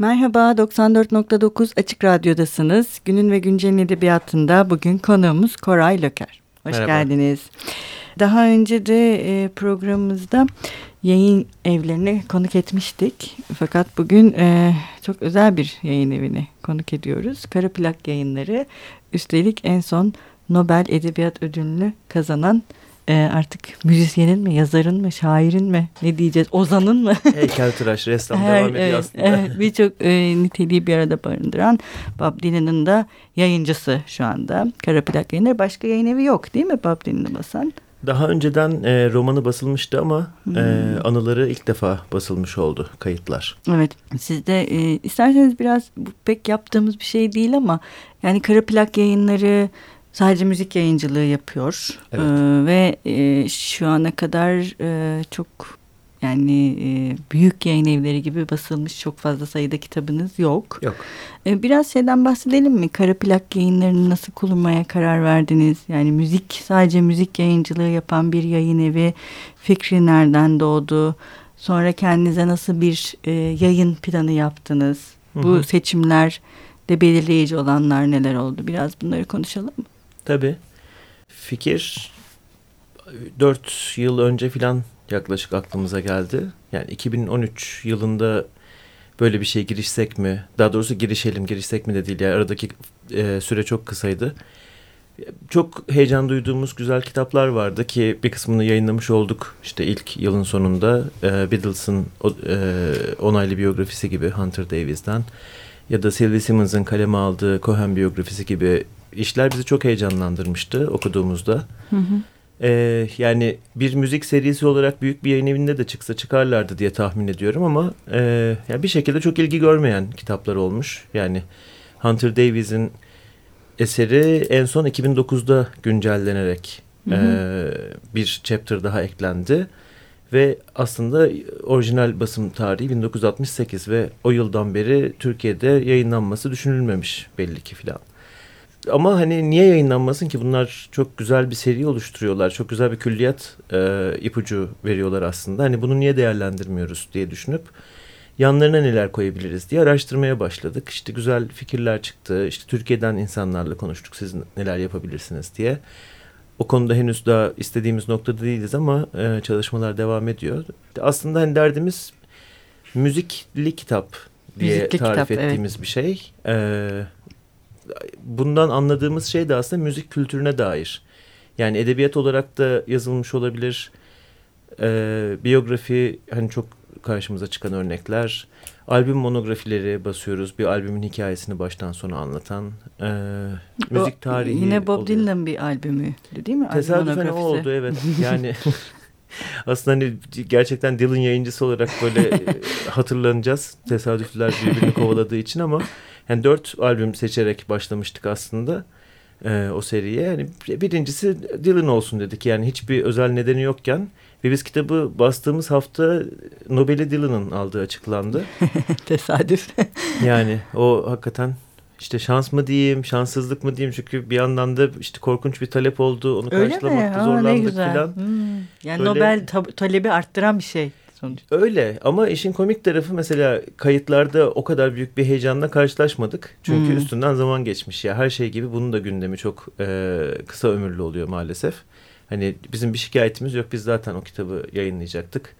Merhaba, 94.9 Açık Radyo'dasınız. Günün ve Güncel'in edebiyatında bugün konuğumuz Koray Löker. Hoş Merhaba. geldiniz. Daha önce de e, programımızda yayın evlerini konuk etmiştik. Fakat bugün e, çok özel bir yayın evini konuk ediyoruz. Kara Plak Yayınları. Üstelik en son Nobel Edebiyat Ödülünü kazanan e, artık müzisyenin mi, yazarın mı, şairin mi, ne diyeceğiz, ozanın mı? Heykeltıraş, ressam Her, devam ediyor evet, aslında. Evet, Birçok e, niteliği bir arada barındıran Bob Dylan'ın da yayıncısı şu anda. Kara Plak Yayınları. Başka yayın evi yok değil mi Bob Dylan'ı basan? Daha önceden e, romanı basılmıştı ama hmm. e, anıları ilk defa basılmış oldu kayıtlar. Evet siz de e, isterseniz biraz pek yaptığımız bir şey değil ama yani kara plak yayınları sadece müzik yayıncılığı yapıyor evet. ee, ve e, şu ana kadar e, çok yani e, büyük yayın evleri gibi basılmış çok fazla sayıda kitabınız yok. Yok. E, biraz şeyden bahsedelim mi? Kara plak yayınlarını nasıl kurmaya karar verdiniz? Yani müzik sadece müzik yayıncılığı yapan bir yayın evi fikri nereden doğdu? Sonra kendinize nasıl bir e, yayın planı yaptınız? Hı hı. Bu seçimler de belirleyici olanlar neler oldu? Biraz bunları konuşalım mı? Tabii. Fikir dört yıl önce filan yaklaşık aklımıza geldi. Yani 2013 yılında böyle bir şey girişsek mi? Daha doğrusu girişelim, girişsek mi de değil. Yani aradaki e, süre çok kısaydı. Çok heyecan duyduğumuz güzel kitaplar vardı ki bir kısmını yayınlamış olduk. İşte ilk yılın sonunda e, Beatles'ın e, onaylı biyografisi gibi Hunter Davies'den ya da Sylvie Simmons'ın kaleme aldığı Cohen biyografisi gibi işler bizi çok heyecanlandırmıştı okuduğumuzda. Hı hı. Ee, yani bir müzik serisi olarak büyük bir yayın evinde de çıksa çıkarlardı diye tahmin ediyorum ama e, yani bir şekilde çok ilgi görmeyen kitaplar olmuş. Yani Hunter Davies'in eseri en son 2009'da güncellenerek hı hı. E, bir chapter daha eklendi. Ve aslında orijinal basım tarihi 1968 ve o yıldan beri Türkiye'de yayınlanması düşünülmemiş belli ki filan. Ama hani niye yayınlanmasın ki? Bunlar çok güzel bir seri oluşturuyorlar. Çok güzel bir külliyat e, ipucu veriyorlar aslında. Hani bunu niye değerlendirmiyoruz diye düşünüp yanlarına neler koyabiliriz diye araştırmaya başladık. İşte güzel fikirler çıktı. İşte Türkiye'den insanlarla konuştuk. Siz neler yapabilirsiniz diye. O konuda henüz daha istediğimiz noktada değiliz ama e, çalışmalar devam ediyor. Aslında hani derdimiz müzikli kitap diye müzikli tarif kitap, ettiğimiz evet. bir şey. Evet bundan anladığımız şey de aslında müzik kültürüne dair. Yani edebiyat olarak da yazılmış olabilir. Ee, biyografi hani çok karşımıza çıkan örnekler. Albüm monografileri basıyoruz. Bir albümün hikayesini baştan sona anlatan. E, müzik tarihi Yine Bob Dylan bir albümü değil mi? Tesadüfen o oldu evet. Yani aslında hani gerçekten Dylan yayıncısı olarak böyle e, hatırlanacağız. Tesadüfler birbirini kovaladığı için ama yani dört albüm seçerek başlamıştık aslında e, o seriye. Yani birincisi Dylan olsun dedik. Yani hiçbir özel nedeni yokken ve biz kitabı bastığımız hafta Nobel'i Dylan'ın aldığı açıklandı. Tesadüf. yani o hakikaten işte şans mı diyeyim, şanssızlık mı diyeyim çünkü bir yandan da işte korkunç bir talep oldu. Onu Öyle karşılamakta zorlandık falan. Hmm. Yani Böyle... Nobel talebi arttıran bir şey sonuç. Öyle ama işin komik tarafı mesela kayıtlarda o kadar büyük bir heyecanla karşılaşmadık. Çünkü hmm. üstünden zaman geçmiş ya. Her şey gibi bunun da gündemi çok e, kısa ömürlü oluyor maalesef. Hani bizim bir şikayetimiz yok. Biz zaten o kitabı yayınlayacaktık.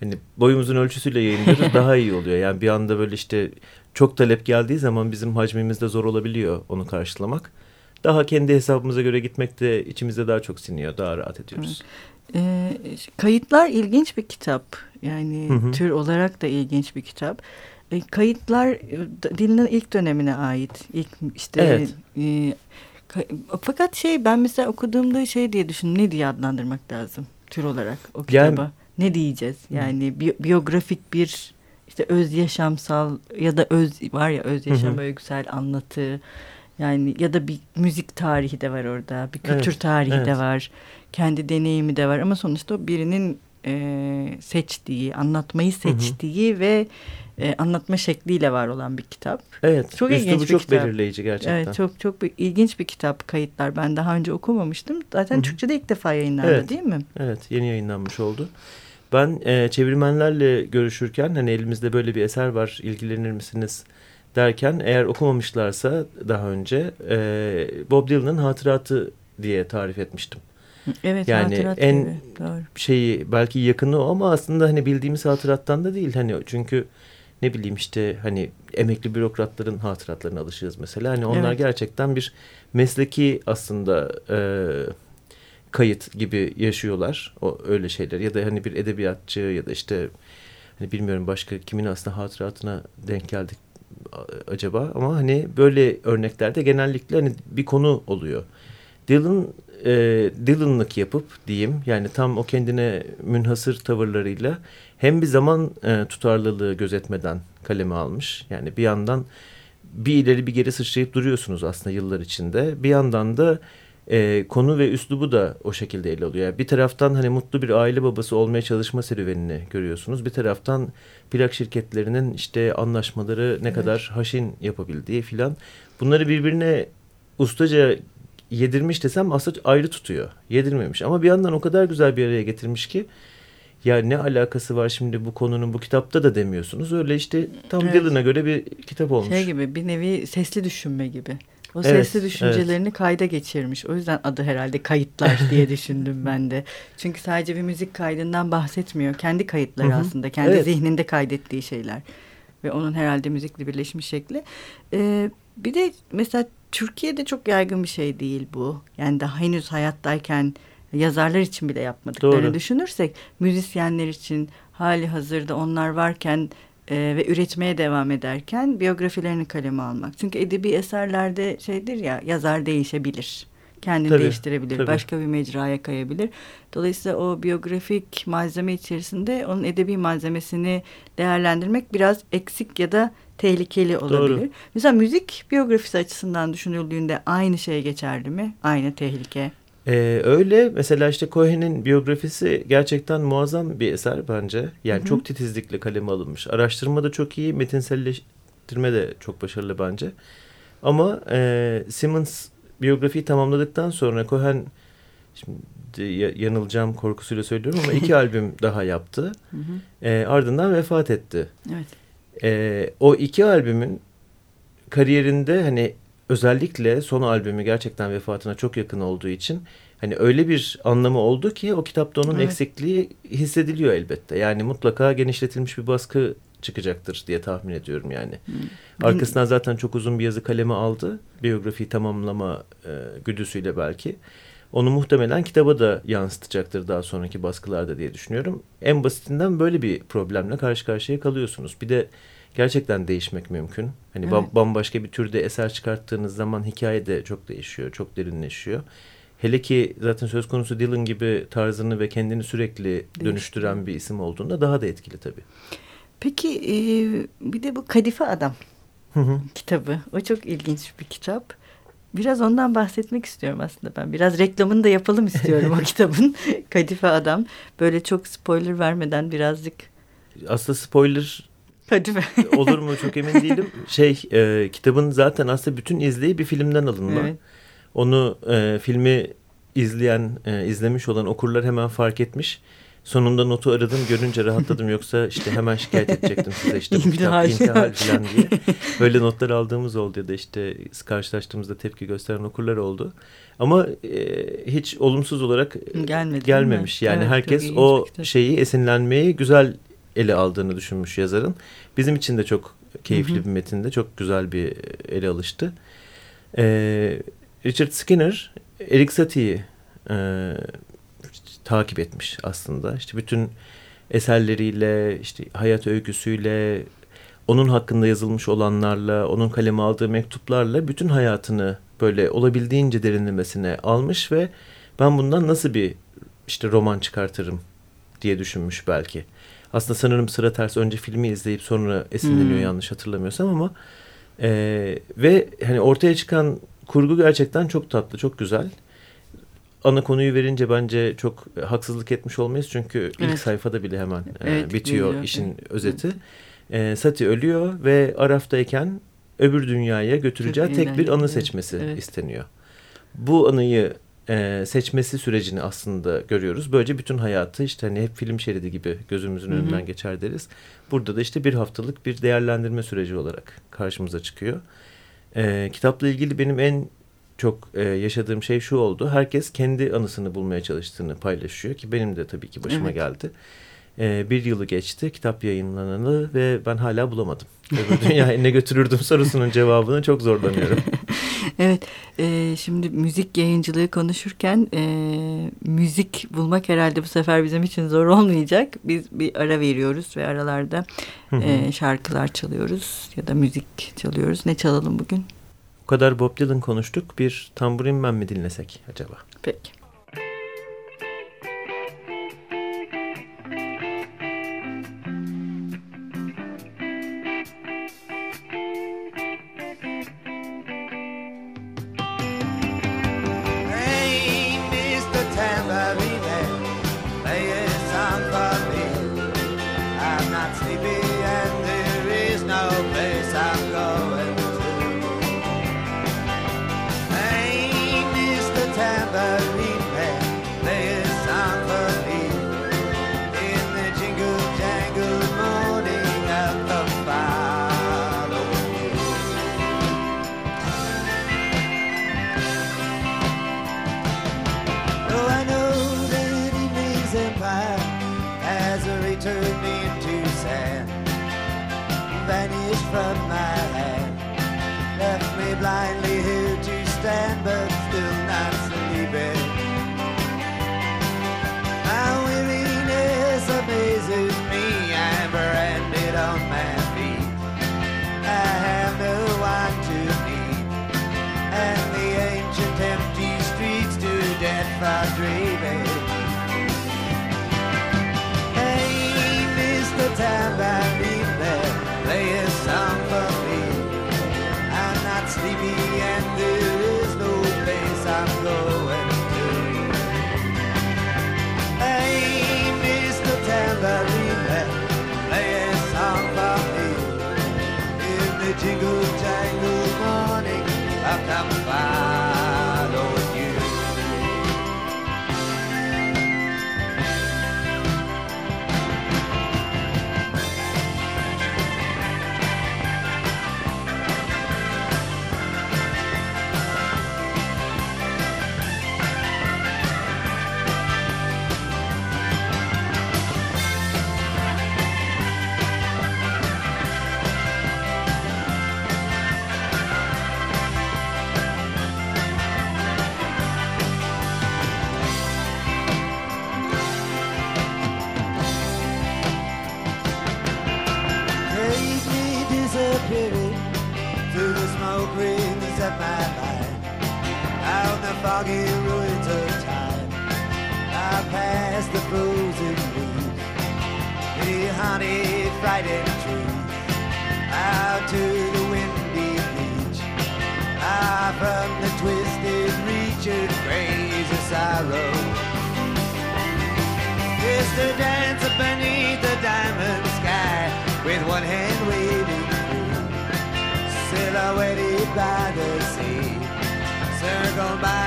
Hani boyumuzun ölçüsüyle yayınlıyoruz daha iyi oluyor. Yani bir anda böyle işte çok talep geldiği zaman bizim hacmimizde zor olabiliyor onu karşılamak. Daha kendi hesabımıza göre gitmek de içimizde daha çok siniyor. Daha rahat ediyoruz. E, kayıtlar ilginç bir kitap. Yani hı hı. tür olarak da ilginç bir kitap. E, kayıtlar e, dilinin ilk dönemine ait. İlk işte evet. e, fakat şey ben mesela okuduğumda şey diye düşündüm. Ne diye adlandırmak lazım tür olarak o kitaba? Yani, ne diyeceğiz? Yani bi biyografik bir işte öz yaşamsal ya da öz var ya öz yaşam hı hı. öyküsel anlatı yani ya da bir müzik tarihi de var orada bir kültür evet, tarihi evet. de var kendi deneyimi de var ama sonuçta birinin e, seçtiği anlatmayı seçtiği hı hı. ve e, anlatma şekliyle var olan bir kitap. Evet. Çok ilginç bir çok kitap. belirleyici gerçekten. Evet, çok çok bir, ilginç bir kitap kayıtlar. Ben daha önce okumamıştım. Zaten Hı -hı. Türkçe'de ilk defa yayınlandı evet. değil mi? Evet, yeni yayınlanmış oldu. Ben e, çevirmenlerle görüşürken hani elimizde böyle bir eser var ilgilenir misiniz derken eğer okumamışlarsa daha önce e, Bob Dylan'ın hatıratı diye tarif etmiştim. Evet yani hatırat en gibi. Doğru. şeyi belki yakını o ama aslında hani bildiğimiz hatırattan da değil hani çünkü ne bileyim işte hani emekli bürokratların hatıratlarına alışığız mesela hani onlar Evet. gerçekten bir mesleki aslında e, kayıt gibi yaşıyorlar o öyle şeyler ya da hani bir edebiyatçı ya da işte hani bilmiyorum başka kimin aslında hatıratına denk geldik acaba ama hani böyle örneklerde genellikle hani bir konu oluyor. Dylan e, Dylan'lık yapıp diyeyim yani tam o kendine münhasır tavırlarıyla hem bir zaman e, tutarlılığı gözetmeden kaleme almış. Yani bir yandan bir ileri bir geri sıçrayıp duruyorsunuz aslında yıllar içinde. Bir yandan da e, konu ve üslubu da o şekilde ele alıyor. Yani bir taraftan hani mutlu bir aile babası olmaya çalışma serüvenini görüyorsunuz. Bir taraftan plak şirketlerinin işte anlaşmaları ne Evet. kadar haşin yapabildiği filan. Bunları birbirine ustaca yedirmiş desem aslında ayrı tutuyor. Yedirmemiş ama bir yandan o kadar güzel bir araya getirmiş ki ya ne alakası var şimdi bu konunun bu kitapta da demiyorsunuz. Öyle işte tam Evet. Dylan'a göre bir kitap olmuş. Şey gibi bir nevi sesli düşünme gibi. O Evet, sesli düşüncelerini kayda geçirmiş. O yüzden adı herhalde kayıtlar diye düşündüm ben de. Çünkü sadece bir müzik kaydından bahsetmiyor. Kendi kayıtları Hı hı. aslında. Kendi Evet. zihninde kaydettiği şeyler. Ve onun herhalde müzikle birleşmiş şekli. Ee, bir de mesela Türkiye'de çok yaygın bir şey değil bu. Yani daha henüz hayattayken yazarlar için bile yapmadıklarını Doğru. düşünürsek müzisyenler için hali hazırda onlar varken e, ve üretmeye devam ederken biyografilerini kaleme almak. Çünkü edebi eserlerde şeydir ya yazar değişebilir. Kendini Tabii, değiştirebilir. tabii. Başka bir mecraya kayabilir. Dolayısıyla o biyografik malzeme içerisinde onun edebi malzemesini değerlendirmek biraz eksik ya da tehlikeli olabilir. Doğru. Mesela müzik biyografisi açısından düşünüldüğünde aynı şey geçerli mi? Aynı tehlike. Ee, öyle mesela işte Cohen'in biyografisi gerçekten muazzam bir eser bence. Yani Hı hı. çok titizlikle kaleme alınmış. Araştırma da çok iyi, metinselleştirme de çok başarılı bence. Ama e, Simmons biyografiyi tamamladıktan sonra Cohen şimdi ya- yanılacağım korkusuyla söylüyorum ama iki albüm daha yaptı. Hı hı. E, ardından vefat etti. Evet. Ee, o iki albümün kariyerinde hani özellikle son albümü gerçekten vefatına çok yakın olduğu için hani öyle bir anlamı oldu ki o kitapta onun Evet. eksikliği hissediliyor elbette. Yani mutlaka genişletilmiş bir baskı çıkacaktır diye tahmin ediyorum yani. Hı. Arkasından zaten çok uzun bir yazı kaleme aldı. Biyografiyi tamamlama e, güdüsüyle belki. Onu muhtemelen kitaba da yansıtacaktır daha sonraki baskılarda diye düşünüyorum. En basitinden böyle bir problemle karşı karşıya kalıyorsunuz. Bir de gerçekten değişmek mümkün. Hani Evet. bambaşka bir türde eser çıkarttığınız zaman hikaye de çok değişiyor, çok derinleşiyor. Hele ki zaten söz konusu Dylan gibi tarzını ve kendini sürekli dönüştüren bir isim olduğunda daha da etkili tabii. Peki e, bir de bu Kadife Adam Hı hı. kitabı. O çok ilginç bir kitap. Biraz ondan bahsetmek istiyorum aslında ben. Biraz reklamını da yapalım istiyorum o kitabın. Kadife Adam. Böyle çok spoiler vermeden birazcık Aslında spoiler Kadife. olur mu çok emin değilim. Şey e, kitabın zaten aslında bütün izleyi bir filmden alınma. Evet. Onu e, filmi izleyen, e, izlemiş olan okurlar hemen fark etmiş. Sonunda notu aradım görünce rahatladım yoksa işte hemen şikayet edecektim size işte bu kitap İntihal. intihal falan diye. Böyle notlar aldığımız oldu ya da işte karşılaştığımızda tepki gösteren okurlar oldu. Ama e, hiç olumsuz olarak e, Gelmedi, gelmemiş. mi? Yani Evet, herkes o şeyi esinlenmeyi güzel ele aldığını düşünmüş yazarın. Bizim için de çok keyifli Hı hı. bir metinde çok güzel bir ele alıştı. Ee, Richard Skinner Erik Satie'yi e, takip etmiş aslında. İşte bütün eserleriyle, işte hayat öyküsüyle, onun hakkında yazılmış olanlarla, onun kaleme aldığı mektuplarla bütün hayatını böyle olabildiğince derinlemesine almış ve ben bundan nasıl bir işte roman çıkartırım diye düşünmüş belki. Aslında sanırım sıra ters önce filmi izleyip sonra esinleniyor Hmm. yanlış hatırlamıyorsam ama e, ve hani ortaya çıkan kurgu gerçekten çok tatlı, çok güzel. Ana konuyu verince bence çok haksızlık etmiş olmayız çünkü ilk Evet. sayfada bile hemen e, Evet, bitiyor geliyor. işin Evet. özeti. E, Sati ölüyor ve Araf'tayken öbür dünyaya götüreceği Çok tek bir anı seçmesi Evet. isteniyor. Bu anıyı e, seçmesi sürecini aslında görüyoruz. Böylece bütün hayatı işte hani hep film şeridi gibi gözümüzün Hı -hı. önünden geçer deriz. Burada da işte bir haftalık bir değerlendirme süreci olarak karşımıza çıkıyor. E, kitapla ilgili benim en çok e, yaşadığım şey şu oldu. Herkes kendi anısını bulmaya çalıştığını paylaşıyor ki benim de tabii ki başıma evet. geldi. E, bir yılı geçti kitap yayınlanalı ve ben hala bulamadım. Öbür dünyaya ne götürürdüm sorusunun cevabını çok zorlanıyorum. evet e, şimdi müzik yayıncılığı konuşurken e, müzik bulmak herhalde bu sefer bizim için zor olmayacak. Biz bir ara veriyoruz ve aralarda e, şarkılar çalıyoruz ya da müzik çalıyoruz. Ne çalalım bugün? O kadar Bob Dylan konuştuk. Bir tamburin ben mi dinlesek acaba? Peki. jingle foggy ruins of time. I pass the frozen leaves, the honey frightened trees, out to the windy beach, out from the twisted reach of crazy sorrow. Is the dancer beneath the diamond sky, with one hand waving free, silhouetted by the sea, circled by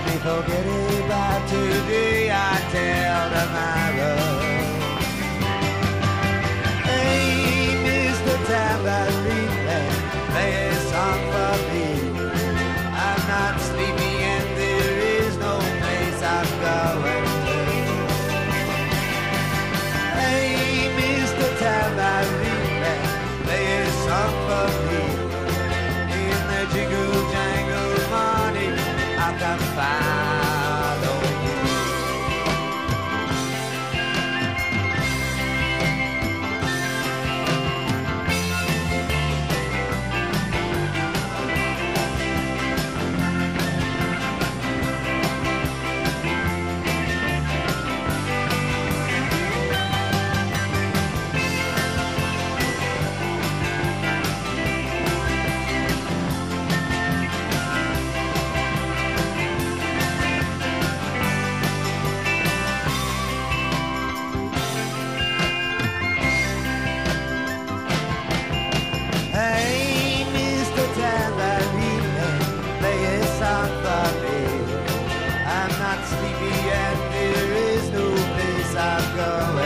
let me forget about today. I tell tomorrow. love.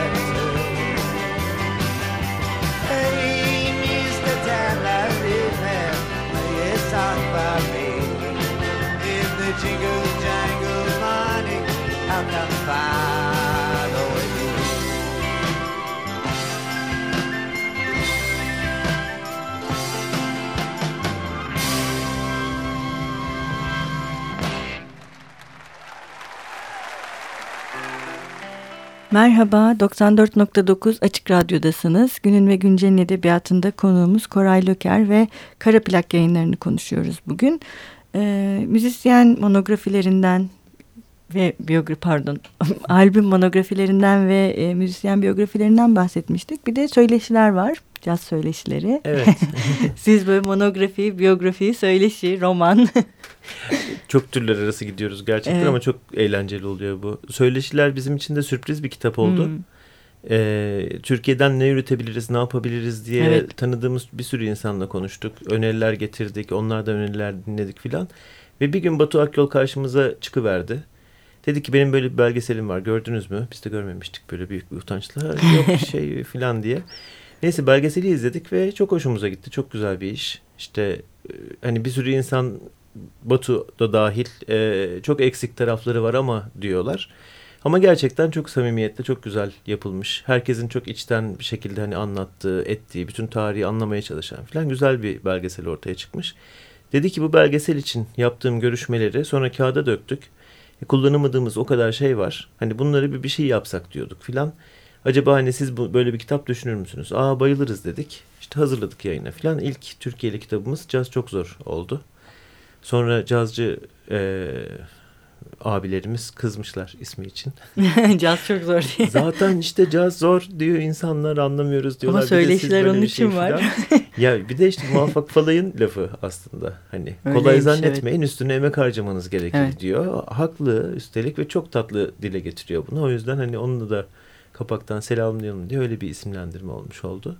Merhaba, 94.9 Açık Radyo'dasınız. Günün ve Güncel'in edebiyatında konuğumuz Koray Löker ve Kara Plak yayınlarını konuşuyoruz bugün. Ee, müzisyen monografilerinden ve biyografi pardon albüm monografilerinden ve e, müzisyen biyografilerinden bahsetmiştik. Bir de söyleşiler var. Caz söyleşileri. Evet. Siz böyle monografi, biyografi, söyleşi, roman. çok türler arası gidiyoruz gerçekten evet. ama çok eğlenceli oluyor bu. Söyleşiler bizim için de sürpriz bir kitap oldu. Hmm. Ee, Türkiye'den ne üretebiliriz, ne yapabiliriz diye evet. tanıdığımız bir sürü insanla konuştuk. Öneriler getirdik, onlardan öneriler dinledik filan. Ve bir gün Batu Akyol karşımıza çıkıverdi. Dedi ki benim böyle bir belgeselim var gördünüz mü? Biz de görmemiştik böyle büyük bir utançla. Yok şey filan diye. Neyse belgeseli izledik ve çok hoşumuza gitti. Çok güzel bir iş. İşte hani bir sürü insan Batu da dahil e, çok eksik tarafları var ama diyorlar. Ama gerçekten çok samimiyetle çok güzel yapılmış. Herkesin çok içten bir şekilde hani anlattığı, ettiği, bütün tarihi anlamaya çalışan falan güzel bir belgesel ortaya çıkmış. Dedi ki bu belgesel için yaptığım görüşmeleri sonra kağıda döktük. E, kullanamadığımız o kadar şey var. Hani bunları bir, bir şey yapsak diyorduk filan. Acaba hani siz bu, böyle bir kitap düşünür müsünüz? Aa bayılırız dedik. İşte hazırladık yayına filan. İlk Türkiye'li kitabımız Caz Çok Zor oldu. Sonra cazcı e, abilerimiz kızmışlar ismi için. caz çok zor diye. Zaten işte caz zor diyor insanlar anlamıyoruz diyorlar. Ama söyleşiler onun için şey var. ya bir de işte muvaffak falayın lafı aslında. Hani Öyleymiş, kolay zannetmeyin evet. üstüne emek harcamanız gerekir evet. diyor. Haklı üstelik ve çok tatlı dile getiriyor bunu. O yüzden hani onu da kapaktan selamlayalım diye öyle bir isimlendirme olmuş oldu.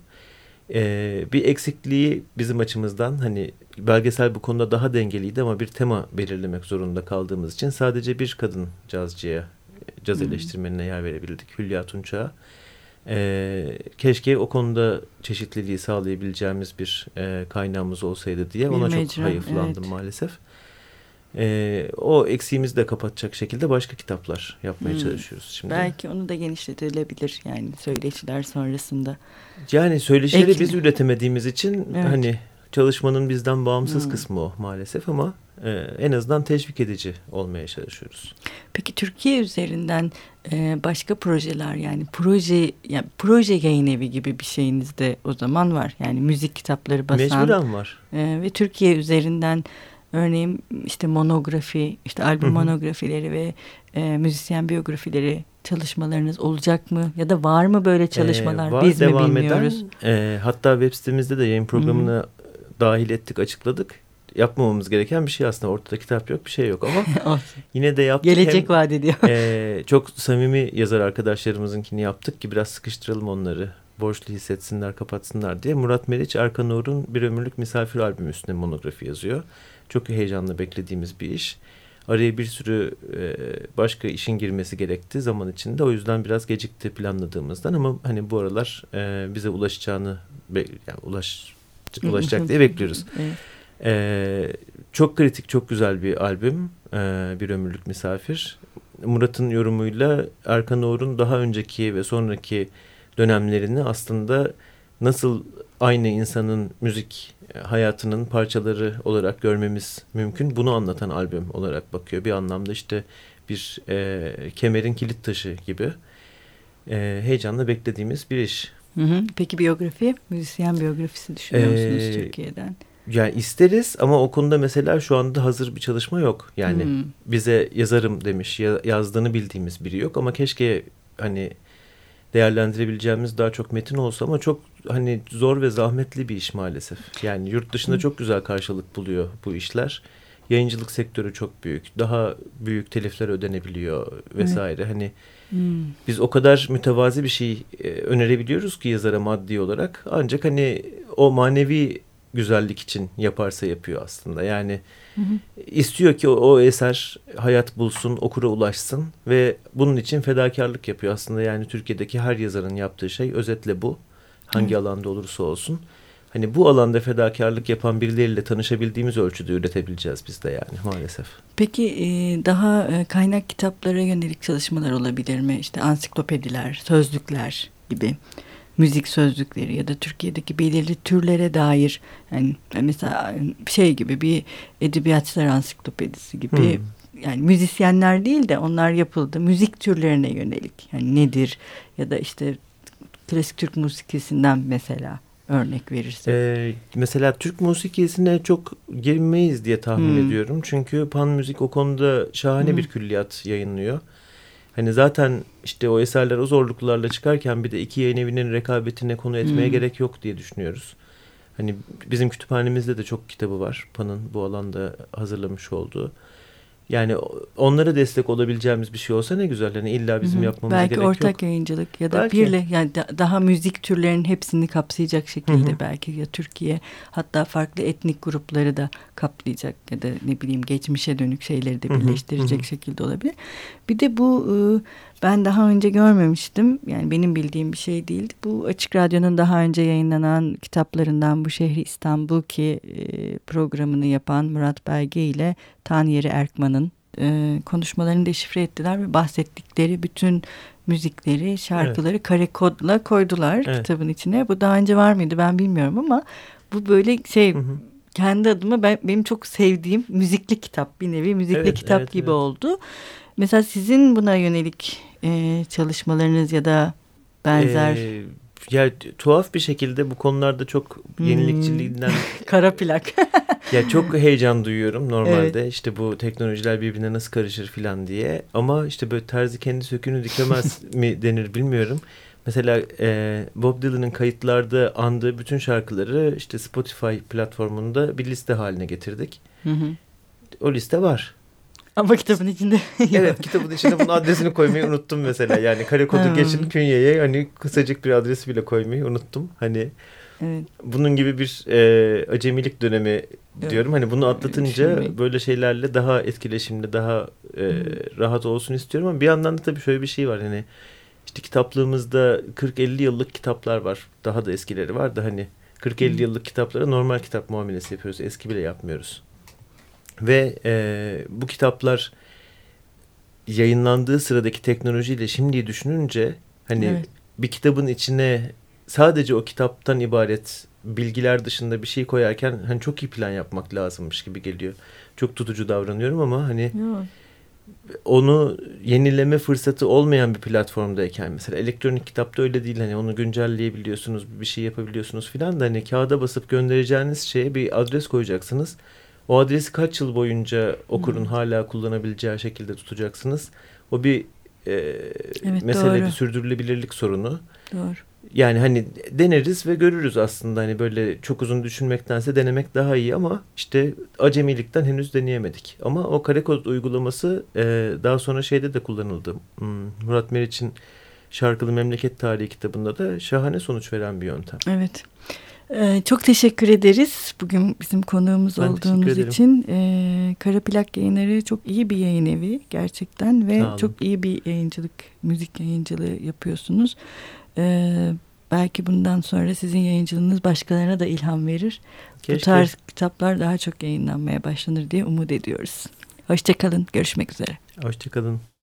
Ee, bir eksikliği bizim açımızdan hani belgesel bu konuda daha dengeliydi ama bir tema belirlemek zorunda kaldığımız için sadece bir kadın cazcıya, caz hmm. eleştirmenine yer verebildik. Hülya Tunç'a. Ee, keşke o konuda çeşitliliği sağlayabileceğimiz bir e, kaynağımız olsaydı diye bir ona mecra, çok hayıflandım evet. maalesef. Ee, o eksiğimizi de kapatacak şekilde başka kitaplar yapmaya hmm. çalışıyoruz şimdi. Belki onu da genişletilebilir yani söyleşiler sonrasında. Yani söyleşileri Ek... biz üretemediğimiz için evet. hani çalışmanın bizden bağımsız hmm. kısmı o maalesef ama e, en azından teşvik edici olmaya çalışıyoruz. Peki Türkiye üzerinden e, başka projeler yani proje yani proje yayın evi gibi bir şeyiniz de o zaman var. Yani müzik kitapları basan. Mecburen var. E, ve Türkiye üzerinden örneğin işte monografi, işte albüm monografileri ve e, müzisyen biyografileri çalışmalarınız olacak mı? Ya da var mı böyle çalışmalar? Ee, var, Biz devam mi bilmiyoruz? Eden, e, hatta web sitemizde de yayın programını Hı -hı. dahil ettik, açıkladık. Yapmamamız gereken bir şey aslında. Ortada kitap yok, bir şey yok ama yine de yaptık. Gelecek Hem, vaat ediyor. e, çok samimi yazar arkadaşlarımızınkini yaptık ki biraz sıkıştıralım onları. Borçlu hissetsinler, kapatsınlar diye. Murat Meriç, Erkan Uğur'un Bir Ömürlük Misafir albümü üstüne monografi yazıyor. Çok heyecanla beklediğimiz bir iş. Araya bir sürü e, başka işin girmesi gerekti zaman içinde. O yüzden biraz gecikti planladığımızdan ama hani bu aralar e, bize ulaşacağını yani ulaş ulaşacak diye bekliyoruz. E, çok kritik, çok güzel bir albüm. Bir ömürlük misafir. Murat'ın yorumuyla Erkan Oğur'un daha önceki ve sonraki dönemlerini aslında nasıl aynı insanın müzik hayatının parçaları olarak görmemiz mümkün. Bunu anlatan albüm olarak bakıyor. Bir anlamda işte bir e, kemerin kilit taşı gibi e, heyecanla beklediğimiz bir iş. Hı hı. Peki biyografi, müzisyen biyografisi düşünüyor musunuz ee, Türkiye'den? Yani isteriz ama o konuda mesela şu anda hazır bir çalışma yok. Yani hmm. bize yazarım demiş, ya, yazdığını bildiğimiz biri yok ama keşke hani değerlendirebileceğimiz daha çok metin olsa ama çok hani zor ve zahmetli bir iş maalesef. Yani yurt dışında çok güzel karşılık buluyor bu işler. Yayıncılık sektörü çok büyük. Daha büyük telifler ödenebiliyor vesaire. Evet. Hani hmm. biz o kadar mütevazi bir şey e, önerebiliyoruz ki yazara maddi olarak. Ancak hani o manevi güzellik için yaparsa yapıyor aslında. Yani hı hı. istiyor ki o, o eser hayat bulsun, okura ulaşsın ve bunun için fedakarlık yapıyor aslında. Yani Türkiye'deki her yazarın yaptığı şey özetle bu. Hangi hı. alanda olursa olsun. Hani bu alanda fedakarlık yapan birileriyle tanışabildiğimiz ölçüde üretebileceğiz biz de yani maalesef. Peki daha kaynak kitaplara yönelik çalışmalar olabilir mi? İşte ansiklopediler, sözlükler gibi müzik sözlükleri ya da Türkiye'deki belirli türlere dair yani mesela şey gibi bir edebiyatçılar ansiklopedisi gibi hmm. yani müzisyenler değil de onlar yapıldı müzik türlerine yönelik yani nedir ya da işte klasik Türk musikisinden mesela örnek verirse. Ee, mesela Türk musikisine çok girmeyiz diye tahmin hmm. ediyorum. Çünkü pan müzik o konuda şahane hmm. bir külliyat yayınlıyor. Hani zaten işte o eserler o zorluklarla çıkarken bir de iki yayın evinin rekabetine konu etmeye hmm. gerek yok diye düşünüyoruz. Hani bizim kütüphanemizde de çok kitabı var. Pan'ın bu alanda hazırlamış olduğu. Yani onlara destek olabileceğimiz bir şey olsa ne güzel. Hani illa bizim Hı-hı. yapmamız belki gerek yok. Belki ortak yayıncılık ya da belki. birle yani da, daha müzik türlerinin hepsini kapsayacak şekilde Hı-hı. belki ya Türkiye hatta farklı etnik grupları da kaplayacak ya da ne bileyim geçmişe dönük şeyleri de birleştirecek Hı-hı. şekilde olabilir. Bir de bu ıı, ben daha önce görmemiştim. Yani benim bildiğim bir şey değildi. Bu Açık Radyo'nun daha önce yayınlanan kitaplarından bu Şehri İstanbul ki e, programını yapan Murat Belge ile Tanyeri Erkman'ın e, konuşmalarını deşifre ettiler ve bahsettikleri bütün müzikleri, şarkıları evet. kare kodla koydular evet. kitabın içine. Bu daha önce var mıydı ben bilmiyorum ama bu böyle şey hı hı. kendi adıma ben, benim çok sevdiğim müzikli kitap bir nevi müzikli evet, kitap evet, gibi evet. oldu. Mesela sizin buna yönelik e, çalışmalarınız ya da benzer... Ee, ya tuhaf bir şekilde bu konularda çok hmm. yenilikçiliğinden... Kara plak. ya çok heyecan duyuyorum normalde. Evet. İşte bu teknolojiler birbirine nasıl karışır filan diye. Ama işte böyle terzi kendi sökünü dikemez mi denir bilmiyorum. Mesela e, Bob Dylan'ın kayıtlarda andığı bütün şarkıları işte Spotify platformunda bir liste haline getirdik. Hı hı. O liste var. Ama kitabın içinde. evet kitabın içinde bunun adresini koymayı unuttum mesela. Yani kare kodu geçin künyeye hani kısacık bir adresi bile koymayı unuttum. Hani evet. bunun gibi bir e, acemilik dönemi evet. diyorum. Hani bunu atlatınca Şimdi... böyle şeylerle daha etkileşimli, daha e, hmm. rahat olsun istiyorum. Ama bir yandan da tabii şöyle bir şey var. Hani işte kitaplığımızda 40-50 yıllık kitaplar var. Daha da eskileri var da hani 40-50 hmm. yıllık kitaplara normal kitap muamelesi yapıyoruz. Eski bile yapmıyoruz. Ve e, bu kitaplar yayınlandığı sıradaki teknolojiyle şimdiyi düşününce hani evet. bir kitabın içine sadece o kitaptan ibaret bilgiler dışında bir şey koyarken hani çok iyi plan yapmak lazımmış gibi geliyor. Çok tutucu davranıyorum ama hani Yok. onu yenileme fırsatı olmayan bir platformdayken mesela elektronik kitapta öyle değil hani onu güncelleyebiliyorsunuz bir şey yapabiliyorsunuz filan da hani kağıda basıp göndereceğiniz şeye bir adres koyacaksınız o adresi kaç yıl boyunca okurun hmm. hala kullanabileceği şekilde tutacaksınız. O bir e, evet, mesele doğru. bir sürdürülebilirlik sorunu. Doğru. Yani hani deneriz ve görürüz aslında hani böyle çok uzun düşünmektense denemek daha iyi ama işte acemilikten henüz deneyemedik. Ama o kare kod uygulaması e, daha sonra şeyde de kullanıldı. Hmm, Murat Meriç'in Şarkılı Memleket Tarihi kitabında da şahane sonuç veren bir yöntem. Evet. Ee, çok teşekkür ederiz bugün bizim konuğumuz ben olduğunuz için. Ee, Kara Plak Yayınları çok iyi bir yayın evi gerçekten ve çok iyi bir yayıncılık, müzik yayıncılığı yapıyorsunuz. Ee, belki bundan sonra sizin yayıncılığınız başkalarına da ilham verir. Keşke. Bu tarz kitaplar daha çok yayınlanmaya başlanır diye umut ediyoruz. Hoşçakalın, görüşmek üzere. Hoşçakalın.